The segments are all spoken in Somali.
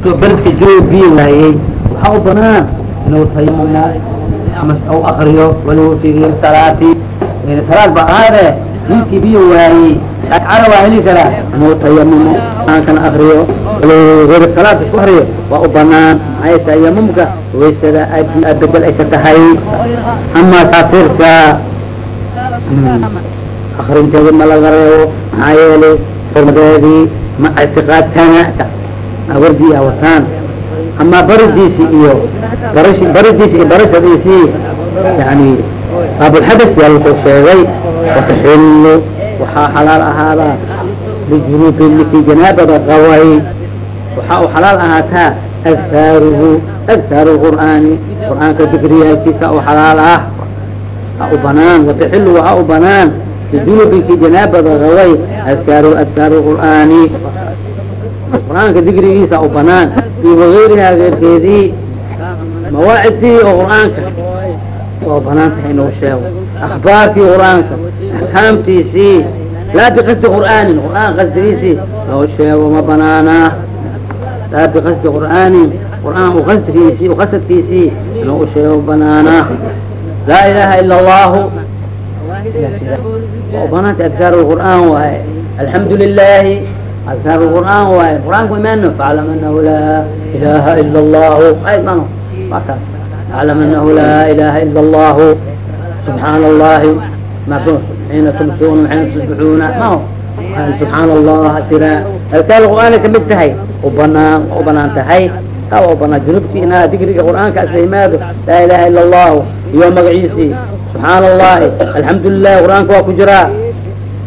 beledka jooga biyo waayey waxaa u banaan inuu tayamumo ama u akriyo walow fi salaati. Salaad ba ahaade ninkii biyo waayey ragcada waa heli karaa. Inuu tayamumo kana akriyo walow salaad isku akriyo waa u banaan. Maxay tayamumka waysada bedel ay ka tahay. Ama kaafirka akrinteedi ma laga reebo maxaa yeelay xurmadeedii ma ictiqaadkana wardi wataan ama baridiisi iyo barash baridiisi iyo barashadiisii yani baabulxadas yaa la soo sheegay wataxilu waxaa xalaal ahaadaa lijunuubi ninkii janaabada qabay waxaa u xalaal ahaataa adkaaruhu adkaaru qur'aani qur'aanka dikriyaalkiisa u xalaal ah ha u banaan wataxilu waxaa u banaan lijunuubinkii janaabada qabay adkaaru adkaaru qur'aani qur'aanka dikrigiisa u banaan iyo wagayrihaa keyrkeedii mawaacidtii oo qur'aanka. Waa bannaan tahay inuu sheego. Akhbaartii qur'aanka axkaamtiisii laa biqasdi qur'aanin qur'aan qasdigiisii loo sheego ma banaana. Laa biqasdi qur'aanin qur'aan uqasdigiisii uqasadkiisii inuu u sheego banaana. Laa ilaha ila allahu banaanta adkaar qur'aan waaye. Alxamdu lilahi adkaar qur'aan waaye qur'aanku imaano faclam anahu laa ilaha ila allahu aymano waa kaas faclam anahu laa ilaha ila allahu subxaana allahi ma xiina tumsuuna xiina tusbixuuna maho subxaana allah tira adkaar qur'aana ka mid tahay u banaan u bannaan tahay taa waa banaan junubki inaa digriga qur'aanka asla yimaado laa ilaha ila allahu iyo magaciisii subxaana allahi alxamdu lilahi qur'aanka waa ku jiraa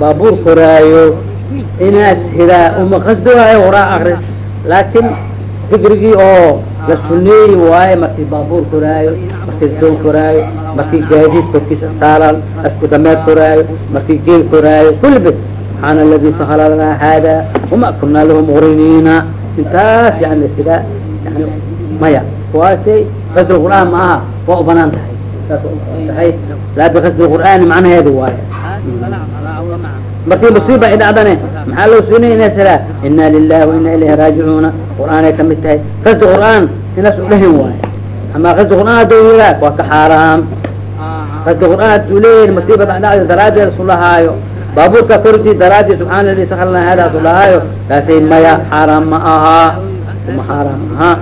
baabuur koraayo inaad hidaa uma qasdoohayo qur'aan akris laakin digrigii oo la suneeyi waaye markii baabuur koraayo markii doon koraayo markii gaadiid korkiisa saaran asku dameer koraayo markii geel koraayo kulli bas subxaana aladi sakala lanaa hada wama kunaa lahu muqriniina. Intaas yani sida yani maya. Kuwaasay qasd qur'aan ma aha waa u bannaan tahay. Tahay. Laa bikasdi qur'aani macnaheedu waaye markii musiiba dhacdane maxaa loo sala ina lilahi waina ilayhi raajicuuna qur'aanay ka mid tahay. Qasdi qur'aan inaas udhahin waayo. Ama qasdi qur'aan haduu yiraa waa ka xaaraam. Qasdi qur'aan haduu leeyahi musiiba dhacda daraadeed isu lahaayo. Baabuurka kortii daraadii subxaana ladi sakalna hada isu lahaayo. Kaasay maya xaaraam ma ahaa ma xaaraam ahaa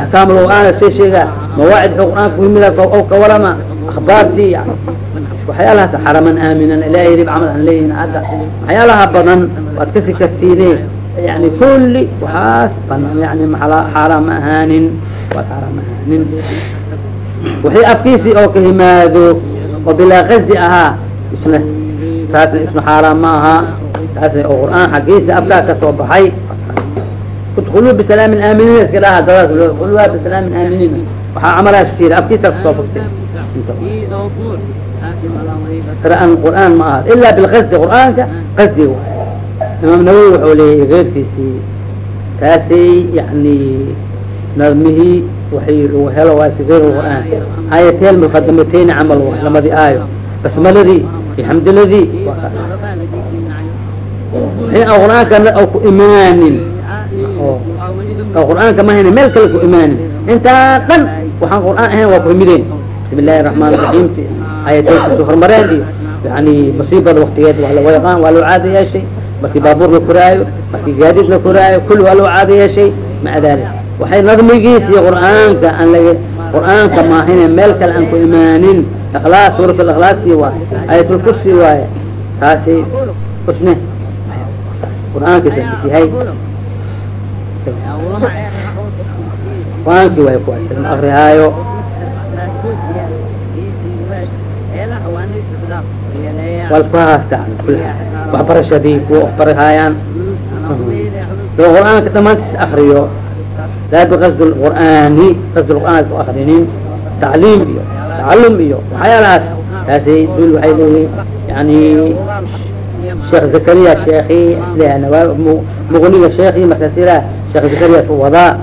axkaam qur'aan sii sheega. Mawaacid qur'aanka kuhimida o ka warama akhbaartii waxyaalahaas xaraman aaminan ilahay rib camal aan leeyihiin hadda waxyaalaha badan waad kasi kartiine yani kulli waxaas banaan yani xaaraam ma ahaanin waad xaaraam ma ahaanin. Wixii afkiisii oo ka himaado oo bilaa qasdi ahaa isna taasna isna xaaraam ma aha. Taasna oo qur'aan xaggiisa afkaa ka soo baxay. Udkuluu bisalaamin aaminiin iska dhaha dadaas udkulua bisalaamin aaminiin. Waxaa camalaas jira afkiisa ka soo qira'an qur'aan ma aha ilaa bilqasdi qur'aanka qasdi waay imaam nawowi wuxuu leeyahy keyrkiisii taasay yani nadmihii waxay lagu helo waa gayr qur'aan aayateen muqadamateyni camal waay lamadii aayo basmaladii iyo xamdiladii wixii aan qur'aanka ku imaanin qur'aanka mahayna meel kale ku imaanin intaa dhan waxaan qur'aan ahayn waa kuhimideen bismi illahi raxmaan raxiim ayataysu horumareen yani musiibada waktigeed waa lawa yaqaan waa loo caada yeeshay markii baabuur la koraayo markii gaadiid la koraayo kulli waa loo caada yeeshay maca dalik waxay nadmigiis iyo qur'aanka aan laga qur'aanka maahine meel kale aan ku imaanin ikhlaas suurat ikhlaasi waay ayatulkursi waaye taasi usne qur'aankiisa yahay qur'aankii waay kuwaas ma akrihaayo walfahaasta waxbarashadii kuwa waxbarihaayaan oo qur'aanka dhamaantiis akriyo laa biqasd lqur'aani qasd lqur'aan ku akrinin tacliim iyo tacalum iyo waxyaalahaas taasay dul waxay leeyihiin yani sheekh zakariya sheeki muqniga sheeki markaasira sheekh zakariya ku wadaa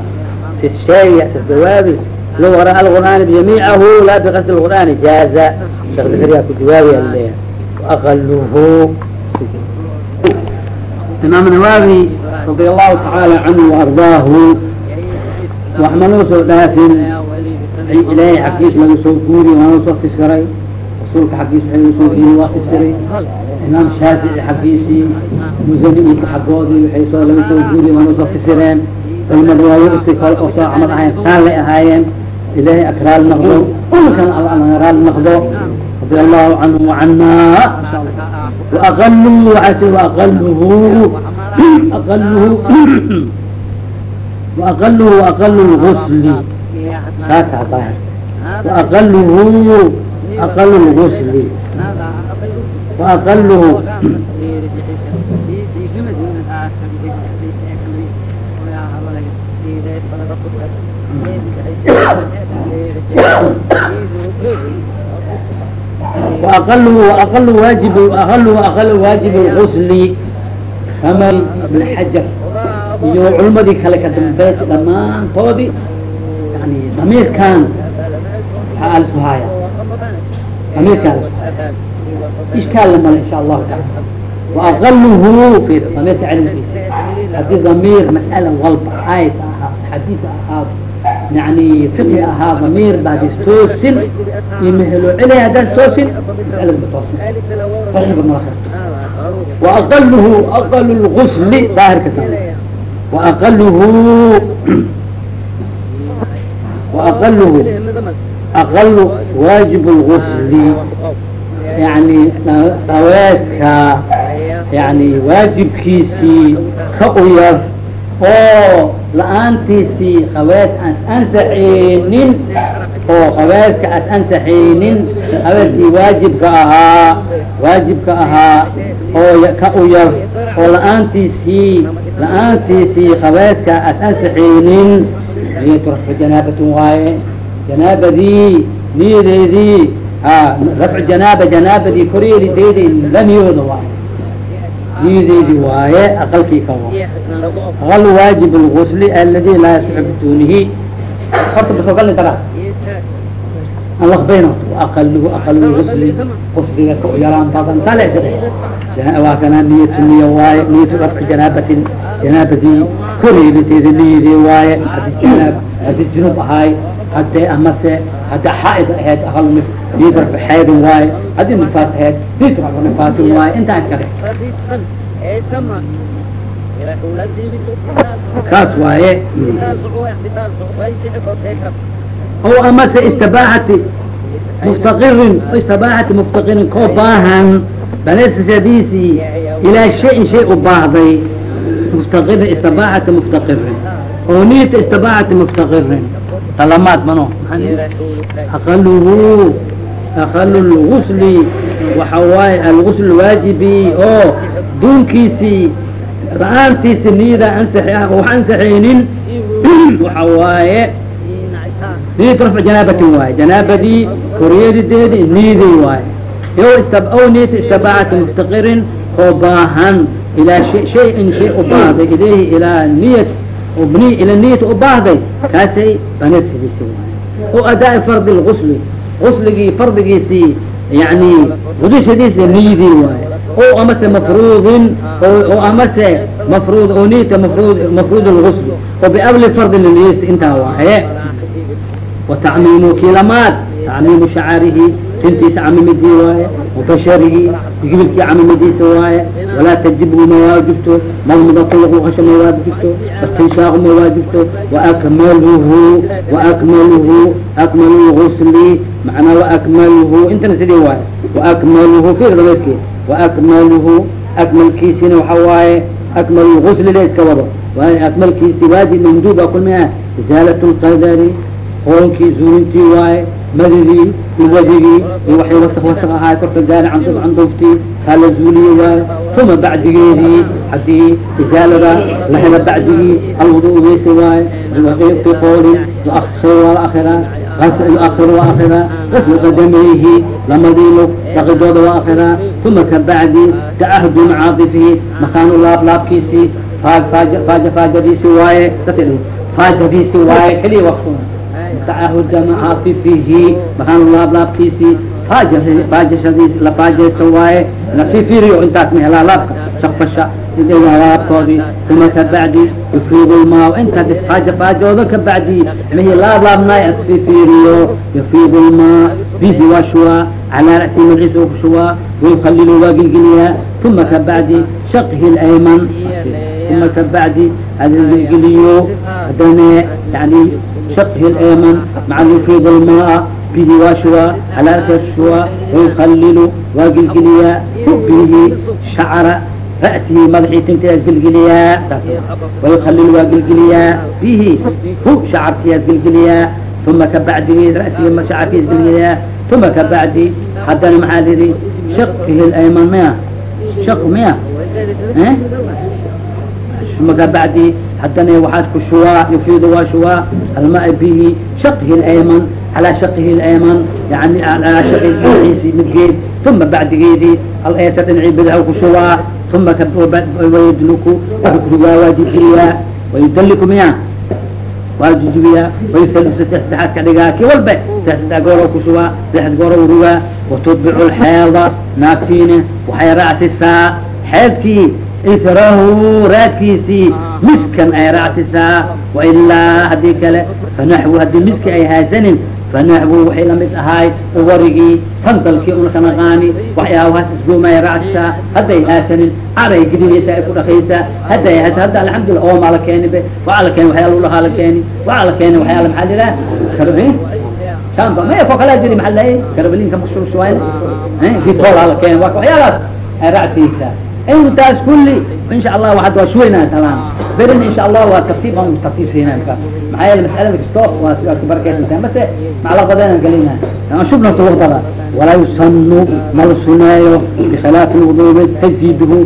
fi sheegi jawaabi low qara alqur'aan jamiicahu laa biqasd lqur'aani jaaza sheekh zakariya ku jawaabiya waaqaluhu imaam nawawi radi allahu tacaala canhu waardaahu wax ma loo soo dhaafin ilaahay xaggiis laga soo guuriy waa loo soo fisiray rasuulka xaggiis waxa laga soo guuriy waa fisiray imaam shaafici xaggiisii musaniinka xaggoodii waxay soo laga soo guuriy waa loo soo fisireen culimada waayo si kale oo soo camad ahayn saan lay ahaayeen ilaahay akraal naqdo ulkan raal naqdo radi allahu canhu wacana waaqaluu waaa waaqaluhu aqaluhu وأقله وأقل الغسل ساسع طاهر وأقله أقل الغسل وأقله وأقله وأقل واجب وأقل وأقل واجب الغسل كما ابن حجر iyo culmadii kale ka dambaysa dhamaantoodii yani damiirkan waxaa alisu haaya damiirkan ishkaal lamale insha allahu taala waaqaluhu fi damiirka cilmigiisa haddii damiir mas'ala walba ayat ahaa xadiis ahaado yani fiqhi ahaa damiir baad istoosin iyo mahelo celay haddaan toosin masaladaba toosin saxiiba mala lgusli daahirka sa waaqaluhu waaqaluhu aqalu waajib lgusli yani dhaweedka yani waajibkiisii ka u yar oo la'aantiisii qawaas aan ansaxaynin oo qawaaska aad ansaxaynin qawaaskii waajibka ahaa waajibka ahaa oo ka u yar oo la'aantiisii la'aantiisii qawaaska aad ansaxaynin. Niyatu rafcu janaabatin waaye janaabadii niyadeedii rafcu janaaba janaabadii koryeelideedi la niyooda waaye niyadeedii waaye aqalkii ka aqal waajib lgusli aladi laa yasixu bidunihi horta basogalni tara aan laqbayno aqaluhu aqal lgusli gusliga ka yaraan badan tale waa kana niyatu niya waaye niyatu rafci janaabatin janaabadii koryeeliteedi niyadii waaye haddii janaab haddii junub ahaay hadee amase hadda xaaid ahayd aqal niyad rafci xaydin waaye haddii nifaas ahayd niyad rafci nifaasin waaye intaa iska dhe kaas waaye. O amase istibaaxati muftaqirin istibaaxati muftaqirin koo baahan banesadiisii ilaa shayin shay u baahday muftaqirin istibaaxati muftaqirin oo niyata istibaaxati muftaqirin talamaad mano. Aqaluhu aqalu lgusli waxa waaye algusl waajibi oo duunkiisii la'aantiisi niyada ansax wax ansaxaynin waxa waaye rafc janaabatin waaye janaabadii koryeelideedi niyadii waaye o niyat istabaacati muftaqirin oo baahan ilaa shayin shay u baahday ilayhi ilaa niyat bni ila niyat u baahday kaasay banasidiisi waaye o adaa fardi lgusli gusligii fardigiisii yani gudashadiisa niyadii waaye. O amase mafruudin o amase mafruud o niyata mafruud mafruud lgusl oo biabli fardi liniyasta intaa waaye. Watacmiimu kilamaad tacmiimu shacarihi tintiisa camimidii waaye wabasharihi gibilkii camimidiisa waaye walaa tajibu ma waajibto madmudatulagu hasho ma waajibto istinshaaqu ma waajibto waakmaluhu waakmaluhu akmalu lgusli macnaa waakmaluhu intana sidii waaye waakmaluhu fir dabeedkii waakmaluhu akmalkiisina waxa waaye akmal lgusli la iska wado waayo akmalkiisi waajib manduuba kulmia isaalat lqadari qoonkii zuulintii waaye madidii iyo wejigii iyo waxay wasaq wasaq ahaay korka gaari canduf canduftii kaa la zuuliye waaye uma bacdigeedii haddii isaalada lahela bacdigii alwudu weyse waaye fi qoolin waa la akiraa yuakir waa akiraa gaslu qadamayhi lamadii lug dhaqidooda waa akiraa uma kabacdi tacahdu macaadifihi makaanu laab laabkiisii faaja faajadiisi waaye faajadiisi waaye keliya waqtu tacahuda macaadifihi makaanu laab laabkiisii faajashadiis la faajaysta waaye lafifiriyo intaas mehelaa laabka shaqfasha sidayda laabtoodii uma kabacdi yufiidu lmaa intaas isfaaja faajooda kabacdi mihi laab laabnaay asfifiriyo yufiidu lmaa bihi waa shuwaa calaa ra'si magaciisa ku shuwaa wayukalilu waa gilgiliyaa uma kabacdi shaqihi layman uma kabacdi adgilgiliyo hadane yani maca yufiidu lmaa bihi waa shuwaa calaa ra'si shuwaa wayukalilu waa gilgiliyaa bihi shacra ra'sihi madaxii tintaas gilgiliyaa wayukalil waa gilgiliyaa bihi hu shacarkiyaas gilgiliyaa uma kabacdi ra'sihi shacarkiis gilgiliyaa uma kabacdi haddana maxaa lihi shaqihi layman miya shaq miya uma kabacdi haddana waxaad ku shuwaa yufiidu waa shuwaa almaa bihi shaqihi layman calaa shaqihi layman yani alaa shaqi dhinaciisi midgeed uma bacdigeedii alaysa dhinacii bidxa ku shubaa uma wayudliku waa waa jijiriyaa wayudaliku miya waa jijibiyaa wayusalisu saddex saddexaad ka dhigaa kii walba saddex saddex goor ku shubaa saddex goor rugaa watudbicu lxeeda naagtiina waxay raacsisaa xeedkii israhu raadkiisii miskan ay raacsisaa wailaa haddii kale fanaxwu haddii miski ay haysanin fanaxwu waxay la mid ahaay warigii sandalkii unaka naqaani waxyaabahaas isgoomay raacsisaa hadday haasanin caray gidinaysaa ay ku dhakaysaa hadday haasa hadda alxamdulillah oomaa la keeni be waxaa la keeni waxyaala ulahaa la keeni waxaa la keeni waxyaala maxaa lilah kar shamba maya ko kalaa jiri maxaa lahay karabalinka mashruushawayle vitolaa la keeni waa waxyaalaas ay raacsiyeysaa intaas kulli insha allah hadda waa shuweynaa talaan berin insha allah waa tartiib aan tartiib siinaa markaas maxaa yeele mas'alada kasto waa sidaas ku barakeysantahay mase maclaqadeena gelina aan shubna tuwardada walaa yusanu mala suneeyo bikhilaafi lwudu tajdiiduhu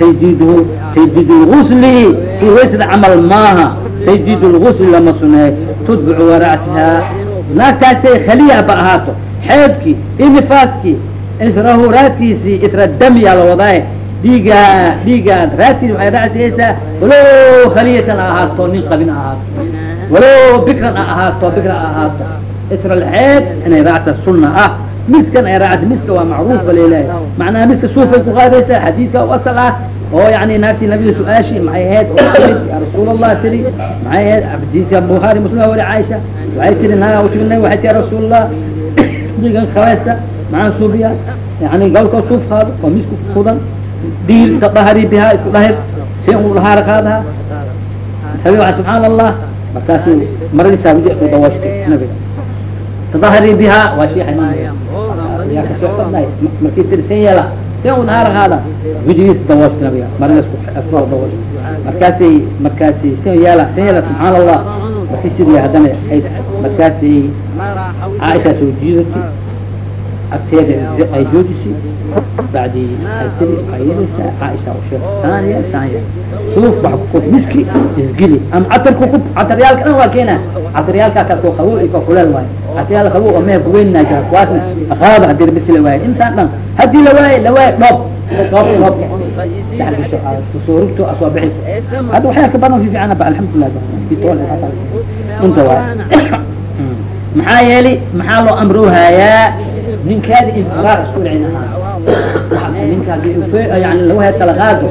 tajdiiduhu tajdiid lgusli fi waysda camal maaha. Tajdiid lgusli lama suneeyo. Tudbicu waracsihaa naagtaasay khaliya ba ahaato. Xeedkii inifaaskii israhu raadkiisii isra damiyaa la wadaaye dhiigaa dhiigaan raadkiis waxay raacsiyeysaa walow khaliyatan a ahaato nin qabin a ahaato. Walow bikran a ahaato bikra a ahaato. Isra lxeed inay raacta sunna ah. Miskan ay raacta miska waa macruuf ba leelahay macnaha miska suufay ku qaadaysaa xadiidka u asal ah oo yani naagtii nabiga su'aashi maxay ahayd? Ya rasuul allah tiri maxay ahayd? Xadiidka buhaari muslim wari caaisha waxay tiri naga utimina waxay tii ya rasuul allah dhiigan khabaysta maxaan suubiya yani gawlkoo suuf qaado oo misku kudan diil tadahari bihaa isku dhahir si u dhahaara qaadaha sabi waa subxaan allah markaasu maradiisaa wiji ku dawaashtay nabiga tadahari bihaa waa shiixa yaa ka soo qadnay markii tiri sen yeela sen u dhahaara qaada wijigiis dawaashtay nabiga maradiis ku dawaashtay markaasay markaasi sen yeela sen yeela subxaan allah markii sidiya haddana markaasay caaishaa soo jiidatay agteeda ay joojisay bacdi ay tiri ayadaysaa caaisha u sheeg saaniya saaniya suuf wax kukuf miski isgili ama catar kukub cataryaalka dhan waa keena cataryaalkaa kal koo qabow iyo kuleel waayo cataryaal qabow oo meher kuweynaa jira kuwaasna aqaada haddii rabisi la waaye intaan dhan haddii la waaye la waaye dhoob dhoob dhoob ku soo rugto asoo bixi hadda waxyaa ka badan fi fiicana ba alxamdulilah inta waay maxaa yeeli maxaa loo amroohayaa ninkaadi infiraar isku dhicin ahaa ninkaa yani lagu heed kala qaado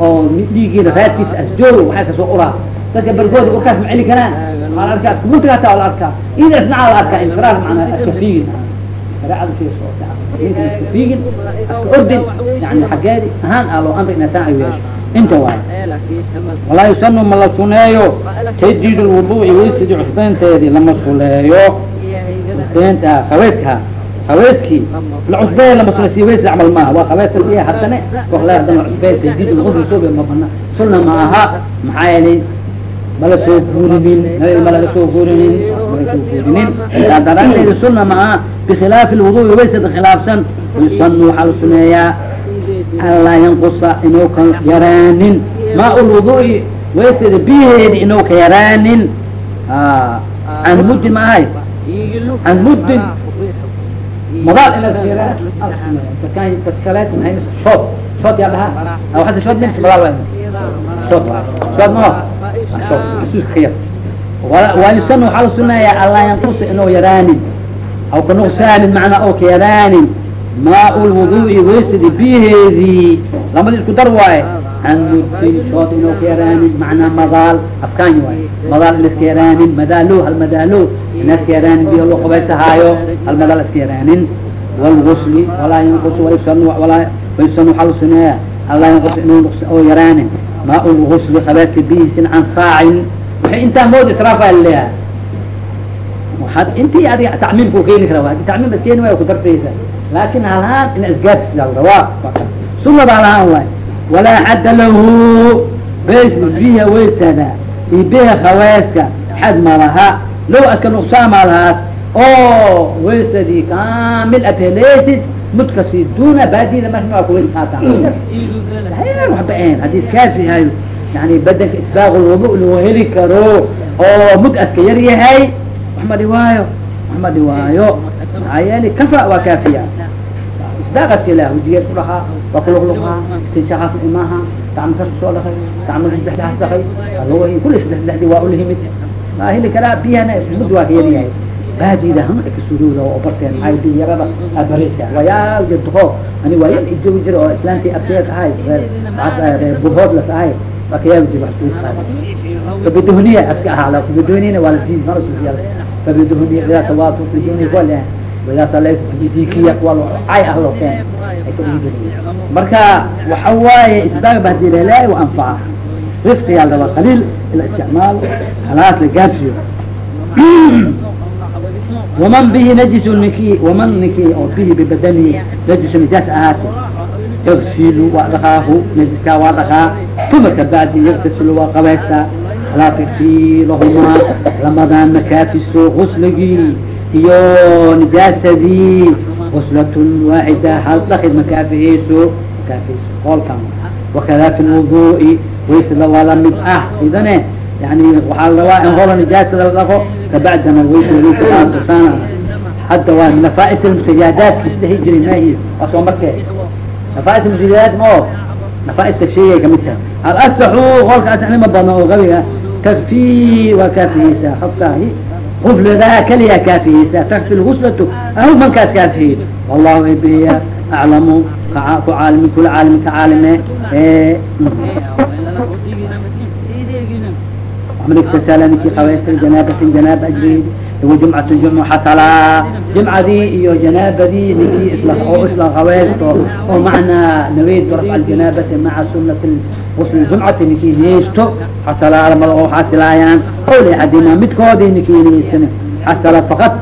oo dhiigiina raadkiisa asjoogo waxaa ka soo uraa dadka barkooda urkaas ma celi karaan maa la arkaa iskumuntiga hataa waa la arkaa ida isnacaa la arkaa infiraar macnaa aska fiigin shareecada sii soo ninka iska fiigin aska ordin yani xaggeedi ahaan aa loo amri inasaan ay yeesho inta waay walaa yusanu ma la suneeyo tajdiid lwuduuci weysidii cusbeynteedii lama suneeyo cusbeynta haweedka haweedkii la cusbeeya lama suna sii weysi camal maaha. Waa haweedka liya haddane wakla haddana cusbeeya tajdiid soo ma bana sunna ma aha maxaa yeelay mala soo guurinin nabi ma laga soo guurinin mala soo guurinin. Saa daraadeeda sunna ma aha bikhilaafi lwuduuci weysada khilaafsan. Yusanu waxaa la suneeyaa anlaa yanqusa inuu ka yaraanin. Maa lwudu'i waysada biyaheedi inuu ka yaraanin. Can muddin ma ahay. Can muddin madaal inaskaleet maay shood shood yaa dhahaa waxase shood nis madaal waa shood shood maho shood xusuuska ka yar wayusan waxaa la sunayaa anlaa yanqusa inuu yaraanin aw ka nuqsaanin macnaa oo ka yaraanin maa lwudu'i waysadi biyaheedii lamadi isku dar waaye can muddin shood inuu ka yaraanin macnaa madaal afkaanyi waay madaal ina iska yaraanin madaalo hal madaalo ina iska yaraanin biyo loo qabaysahaayo hal madaal iska yaraanin wlgusli walaa yanqus wayusan waxaa la suneeyaa anlaa yanqus inuu oo yaraanin maa lgusli qabeyska bihiisin can saacin waxay intaa mood israafa la leeyahay waaad intii adiga tacmiimka keeni kara adi tacmiim is keeni waay kudartaysa laakin halhaan ina isgaarsi rabaa sunadaa lahaan waay walaa xadda lahu bes biha waysada i biha khawaaska xad ma laha low aska nuqsaama lahaas oo waysadii kaamil ad helaysid mudkasi duna baadida marka kuweys haata waxba ahayn haddii iskaafi hayo yani badanka isbaaq lwudu lagu heli karo oo mud aska yar yahay wax ma dhiwaayo wax ma dhiwaayo maxaa yeeli kafa waa kaafiya isbaaqaska ilah wajigeed ku dhahaa waa kuluqluqaa istinshaaqaas imaha tacmikaas ku soo dhakay tacmika saddexdaas dhakay kulli saddex saddexdii waa ulahimid waa heli karaa biyahana mud waa ka yar yahay baadida hama kasurooda oo barteen maxay biyarada abarisa wayaa jadko ani waa yan ijoogi jira oo islaantii abteed ahay reer burhoodlas ahay waa kayaagi jira fabiduhniya aska ahaa fabiduhniyana waa la diidi marasuya fabiduhniya idaa tawaatu biduni kuwa idaa salaytu bidikiya kuwa cay ah loo keen ay ka dhigi jirin marka waxa waaye isbaag bahdi lelaahi wa anfaca rifqi yaa rabaa qaliil ila isticmaal halaas la gaabsiyo waman bihi najisu ninki waman ninki oo bihi bibadanihi najisu nijaas ahaati yagsilu waa dhakaahu najiskaa waa dhakaa tuma kabacdi yagtasilu waa qabaystaa alaa tagsiilahumaa lamadaan makaafiso gusligii iyo nijaasadii guslatun waaxida hal dhakid makaafihiiso makaafihiiso qoolkan wakada fi lwudu'i waysada waa la mid ah idane yani waxaa la rabaa in hora nijaasada la dhaqo kabacdana waysa hadda waa nafais mustajaadaadki isdhehi jiray mahi waa soo markee nafais mustajaadaad mao nafaaista sheegay ka mid tahay alasaxu qolka asaxnima badna oo qabiga takfi waa kaafiheysaa hafkaahi gufladaa keliya kaafiheysaa takfi lguslatu ahu mankaas kaafihi wallahu ibiya aclamu ku caalimi kula caalimi ka caalime mktasala ninkii qabaysta janaabatin janaaba ajreed wajumcat jumcu xasalaa jumcadii iyo janaabadii ninkii oo isla qabaysto oo macnaa naweyd rafc aljanaabati maca sunati gusl jumcati ninkii niyeysto xasalaa lamada oo xasilaayaan qawli axadima midkoodii ninkii niyeysan xasala faqad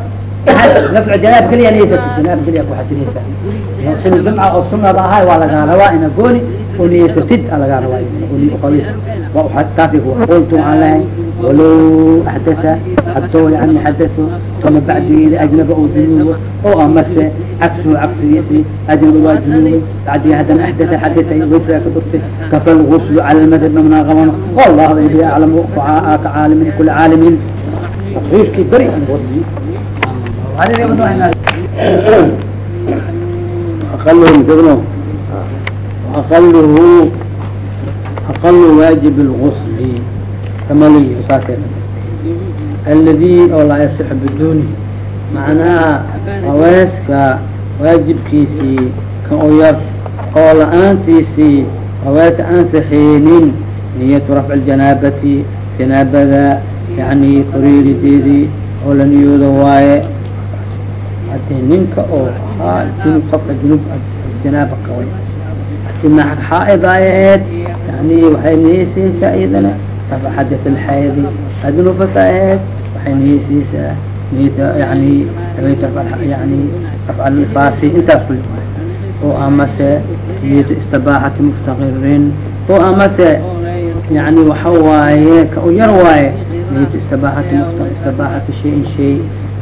rafc janaab keliya niyeysata janaab keliya ku xasilaysa sil jumca oo sunada ahay waa lagaa rabaa ina gooni oo niyeysatid a lagaa rabaa taasi qultu aan lahay walow axdaa hadoo yani xadao tuma bacdigeeda ajnaba oo junuubo oo amase cagsuhu cagsigiisi ajnaba waa junuubay bacdii haddana axdaa xaditay waysaa ka durtay kafa lguslu cala lmadhab mamnaa qabano wallahu ibi aclamu ka caalimin kula caalimin taqriirkii beri aqalhu aqaluhu aqal waajib اlgusl kamaliy saas aladi oo laa yasix biduni macnaha haweyska waajibkiisii kan u yar oo la'aantiisii haweyska aan saxeynin niyatu rafci ljanaabati janaabada yani fariirideedii oo la niyooda waaye haddii ninka oo ahaa junub sabka junub janaaba qabay haddii xaaid ay ahayd yani waxay niyeysiisaa iyadana rafc xadath alxaydi haddii nufasa ahayd waxay niyeysiisaa niyata yani yani rafc alnifaasi intaas kuli oo amase niyatu istibaaxati muftaqirin oo amase yani waxa waaye ka u yar waaye niyatu istibaaxati istibaaxati shayin shay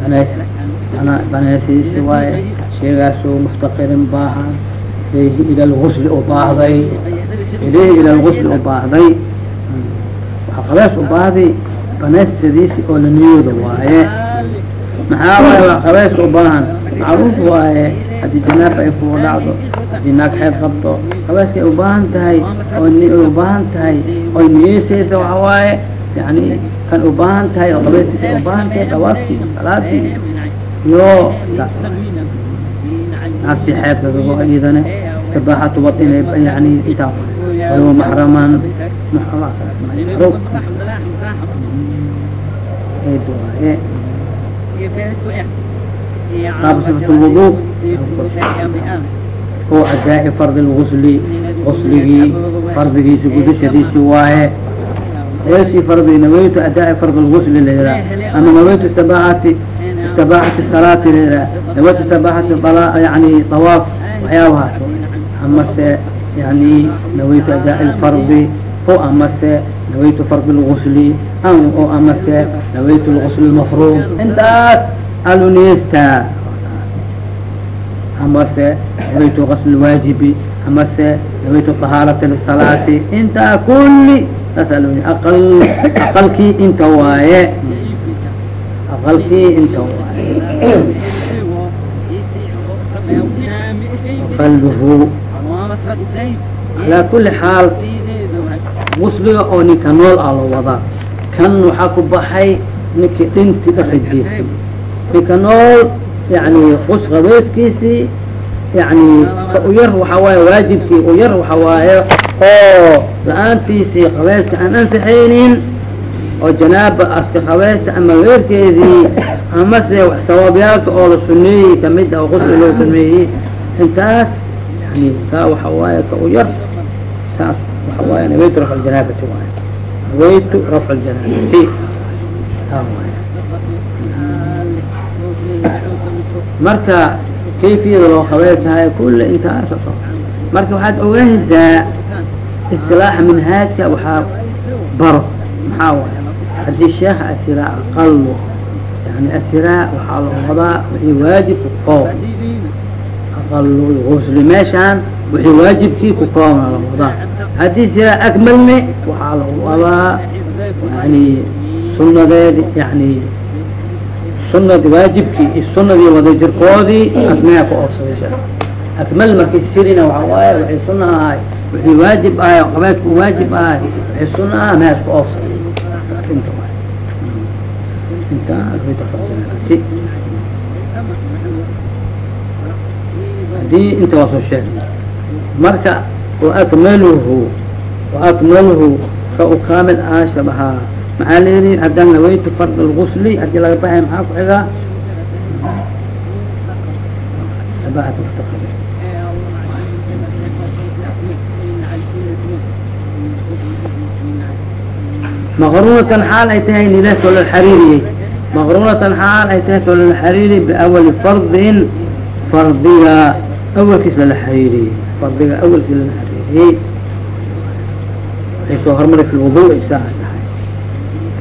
banays banaysiisi waaye shaygaasoo muftaqirin ilayhi ila lgusli u baahday ilayhi ila lgusli u baahday waxaa qabees u baahday baneysadiisi oo la niyooda waaye maxaa waaye waa qabeeska u baahan macruuf waaye haddii janaaba ay kugu dhacdo haddii naag xeed qabto qabeeskay u baahan tahay oo u baahan tahay oy niyeysaysa waxa waaye yani kan u baahan tahay oo qabeeskiisa u baahan tahay dawaafkii salaadii iyo taas naagtii xeedka gago iyadana istibaaxatu watin yani intaa maxruuf eed waaye baabu sifat lwudu oo adaa'i fardi lgusli gusligii fardigiisi gudashadiisi waaye eesii fardi nawaytu adaa'i fardi lgusli layihaa ama nawaytu istibaaxati istibaaxati salaati layihaa nawaytu istibaaxati dala yani tawaaf waxyaabahaas amase yani nawaytu adaa'i lfardi o amase nawaytu fardi lgusli o amase nawaytu lgusl lmafruud intaas alunista amase nawaytu gasl waajibi amase nawaytu طahaarati lisalaati intaa kuli aqalkii inta waaye aqalkii inta waaye qalbuhu alaa kuli xaal gusliga oo ninka nool a la wadaa. Kan waxaa ku baxay ninkii dhinti dhaqajiisi ninka nool yani qus qabeeskiisii yani ka u yar waxaa waaye waajibkii u yar waxa waaye oo la'aantiisii qabeeska aan ansixaynin oo janaaba aska qabeesta ama weerkeedii amase sawabyaalka oo la suneeyey ka mid ah oo qusli loo sameeyey intaas kaa waxa waaye ka u yar saas waxa waaye nawaytu rafc ljanaabati waay nawaytu rafc ljanaabati marka kayfiyada loo qabeesahay kulle intaas marka waxaad ogaanaysaa istilaaxa minhaajka waxaa baro. Maxaa waay haddii sheekha asiraa aqalo yani asiraa waxaa la wadaa wixii waajibka koob aqalu lgusli meeshaan wixii waajibkii ku koobna la wadaa haddii siraa akmalne waxaa la wadaa yani sunadeedi yani sunadi waajibkii iyo sunadii wadajirkoodii asmeha ku oofsaday sheek akmal markii sirina waxa waaye waxay suna ahay wixii waajib ahay qabeedku waajib ahay waxay suna aha mehaas ku oofsaday inta inta haddii inta waa soo sheegay marka waakmaluhu waakmaluhu ka u kaamil aashabahaa maxaa layihi haddaan nawaytu fard lgusli haddii laga baxay maxaa ku xigaa? Maqrunatan xaal ay tahay nilah tololxariiriyey maqrunatan xaal ay tahay tololxariiri biawali fardin fardiga awalkiis lala xariiriyey fardiga awalkiis lala xariiriyey waxay soo hormaray fi lwudu saas ahay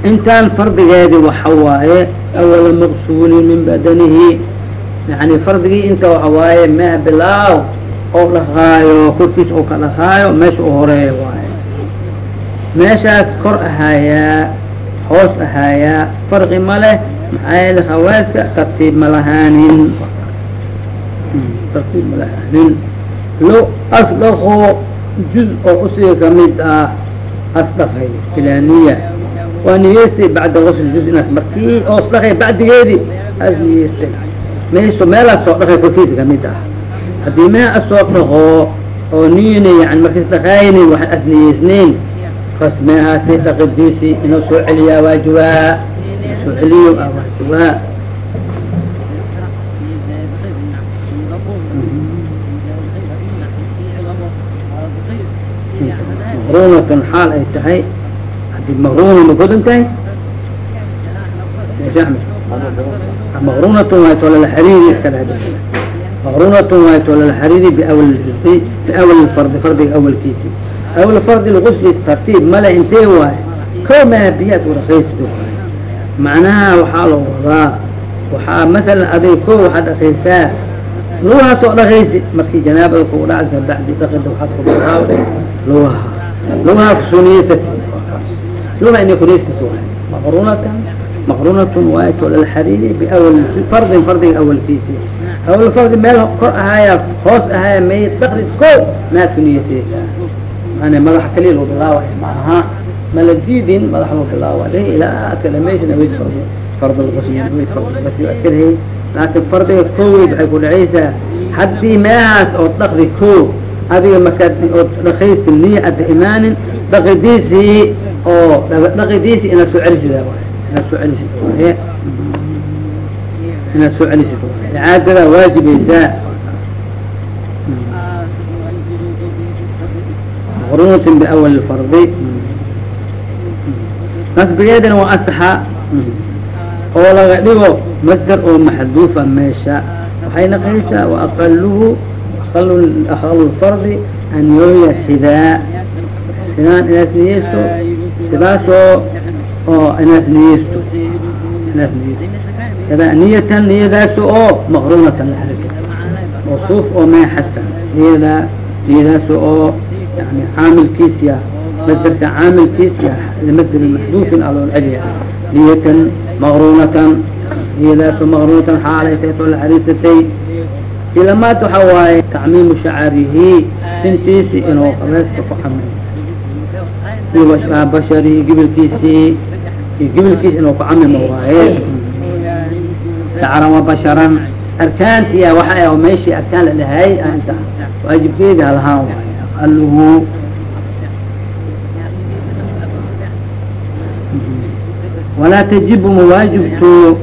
intaan fardigeedi waxa waaye awala maqsuulin min badanihi. Yani fardigii inta waxa waaye meha bilaaw oo dhaqaayo korkiis oo ka dhaqaayo meesha u horreeya waaye. Meeshaas kor ahaayaa hoos ahaayaa farqi ma leh maxaa yeele khawaaska tartiib ma lahaanin tartiib ma lahaanin low asdaqo juz oo usiga ka mid ah asdaqay filaniya waa niyeystay bacda gusl juz inaas markii oos dhaqay bacdigeedi as niyeystay mayso meelaas soo dhaqay korkiisa ka mid ah haddii meha asoo dhaqo oo niyina yani markiis dhaqaaynin waxaan as niyeysnayn kas mehaasi dhaqidiisi inuu soo celiyaa waajibaa soo celiyo ah waajibaa maqrunatan xaal ay tahay haddii maqruna ma godan tahay maqrunatun waay tolala xariiri iska dheh maqrunatun waay tolala xariiri biawal juzi biawal fardi fardiga awalkiisi awal fardi lgusli tartiib male intee waay ko maha biyaad uraqaysto macnaha waxaa la wadaa waxaa masalan aday ko waxaad akaysaa lugahaas oo dhaqaysi markii janaabada kugu dhacda kabacdi dhaqida waxaad ku bilaawday lugaha lugaha kusuniyeysat lugaha inay kuniyeysato waay maqrunatan maqrunatun waayato lalxariiri biawal fardin fardiga awalkiisi awal fardi meel kor ahaaya hoos ahaaya may dhaqdi ko maad kuniyesaysaa maana madaxa kaliya loo bilaaway ma aha. Mala diidin madaxa loo bilaaway ilaa adka dhamayshana wed fardi farda lqusmi bas askarahay laakin fardiga koweyd waxay ku dhacaysaa haddii meelahaas oo dhaqdi ko adiga markaad oo dhaqaysi niya adda imaanin dhaqidiisii oo dhaqidiisii inaad soo celisida waay inaad soo celisid inaad soo celisid icaadadaa waajibaysaa maqrunatin biawal fardi. Nasbigeedana waa asaxa oo laga dhigo masdar oo maxduufa meesha. Waxay naqaysaa waaqaluhu aqalu fardi an yooya xidaa sidaan inaas niyeysto sidaasoo oo inaas niyeysto inaas niyeysto kada niyatan niyadaas oo maqrunatan oo suuf oo meexasta niyada niyadaas oo yani caamilkiisya masdarka caamilkiisya masdar maxduufin aloo celiya niyatan maqrunatan niyadaasoo maqrunatan xaalay taysoo la xariisatay ilamaad waxa waaye tacmiimu shacarihi sintiisi inuu qabeeska ku xamimo basharihi gibilkiisii gibilkiisi inuu ku camimo waaye. Shacran wa basharan. Waxa meeshii arkaan la dhahay inta waajibkeedi halahaan waaye. Aqaluhu walaa tajibu mawaajibtu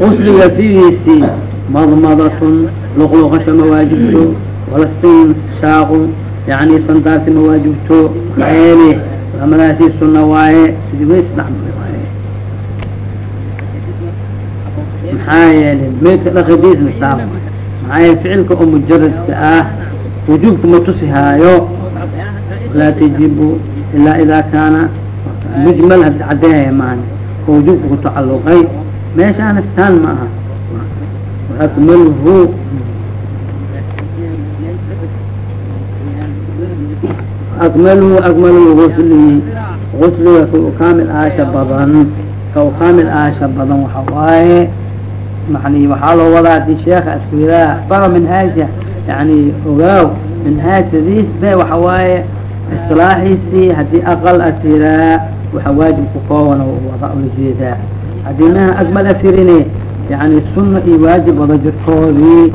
usliga sidiisii madmadatun luqluqasho mawaajibto walastinshaaqu yani sandaasi mawaajibto eeli lamadaasii suna waaye sidii ways dhacmay waaye maxaa yeelay meydka dhaqidiisna saaf maxaa yeele ficilka oo mujaradka ah wujuubka ma tusihaayo walaa tajibu ilaa idaa kaana mujmal haddi cadeehaya maani oo wujuubka ku tacaluqay meeshaana taan ma aha akmalhu. Akmalhu akmalu gusli gusliga ka u kaamil aasha badan. Ka u kaamil aasha badan waxa waaye. Yani waxaa loo wadaa di sheeka askwiraa faro minhaaja yani ogaaw minhaajadiis be waxa waaye isilaaxiisii haddii aqal asiraa waxa waajib ku kooban wada ula jeedaa. Haddii naha akmal asirine yani sunna iyo waajib wada jirkoodii